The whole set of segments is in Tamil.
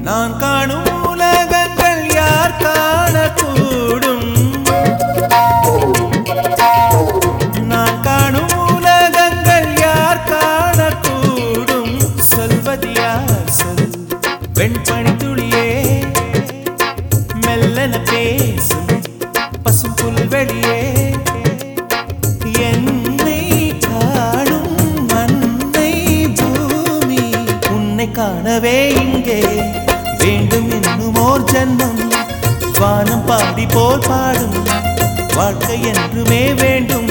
நான் காணும் உலகங்கள் யார் காணக்கூடும்? நான் காணும் உலகங்கள் யார் காணக்கூடும்? சொல்வதியா சொல் வெண்ப புல்வெளியே என்னை காணும் மண்ணை பூமி உன்னை காணவே இங்கே. வேண்டும் என்னும் ஓர் ஜன்மம் வானம் பாடி போல் பாடும். வாழ்க்கை என்றுமே வேண்டும்.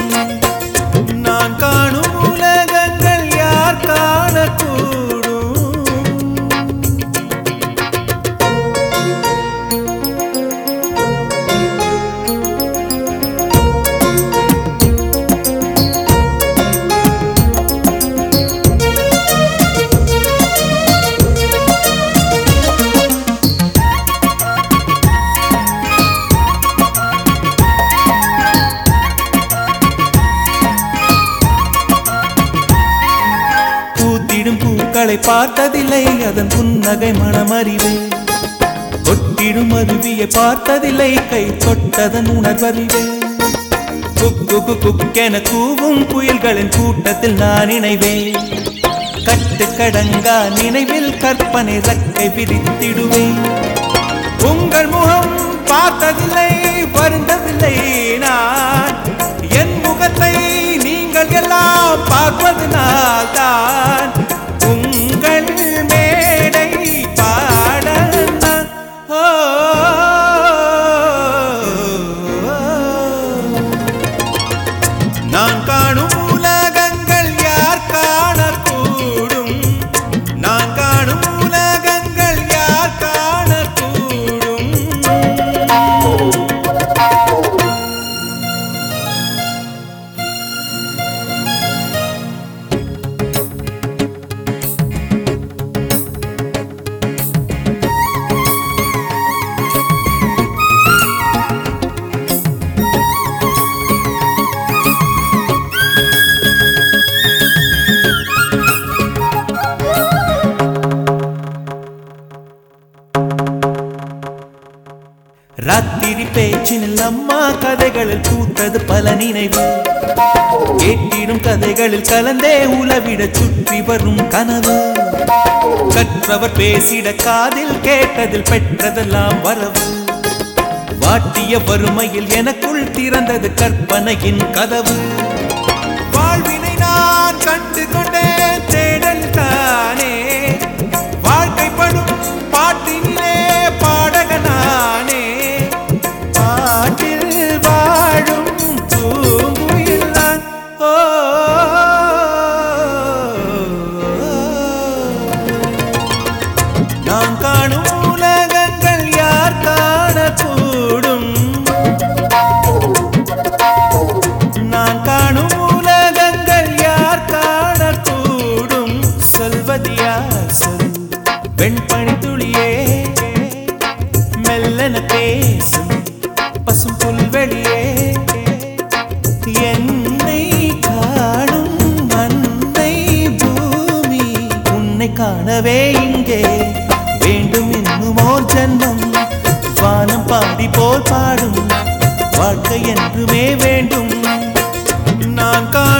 கண்களை பார்த்ததில்லை அதன் புன்னகை மனமறிவே. கொட்டிடும் அருவியை பார்த்ததில்லை கை தொட்டதன் உணர்வறிவே. குக்கு குக்கென கூவும் புயல்களின் கூட்டத்தில் நான் இணைவேன். கட்டு கடங்கா நினைவில் கற்பனை ரக்கை விரித்திடுவேன். உங்கள் முகம் பார்த்ததில்லை வருந்தவில்லை நான். என் முகத்தை நீங்கள் எல்லாம் பார்ப்பதனால் ராத்திரி பேச்சினில் அம்மா கதைகளில் பூத்தது பல நினைவு. கேட்டிடும் கதைகளில் கலந்தே உலவிட சுற்றி வரும் கனவு. கற்றவர் பேசிட காதில் கேட்டதில் பெற்றதெல்லாம் வரவு. வாட்டிய வறுமையில் எனக்குள் திறந்தது கற்பனையின் கதவு. வாழ்வினை நான் கண்டு கொண்டேன். நாம் காணும் உலகங்கள் யார் காணக்கூடும்? நான் காணும் உலகங்கள் யார் காணக்கூடும்? சொல்வது சொல் வெண்பனி துளியே மெல்லன பேசும் பசும் புல்வெளியே. என்னை காணும் மண்ணை பூமி உன்னை காணவே இங்கே. வேண்டும் என்னும் ஓர் ஜென்மம். வானம் பாடி போல் பாடும். வாழ்க்கை என்றுமே வேண்டும். நான் கா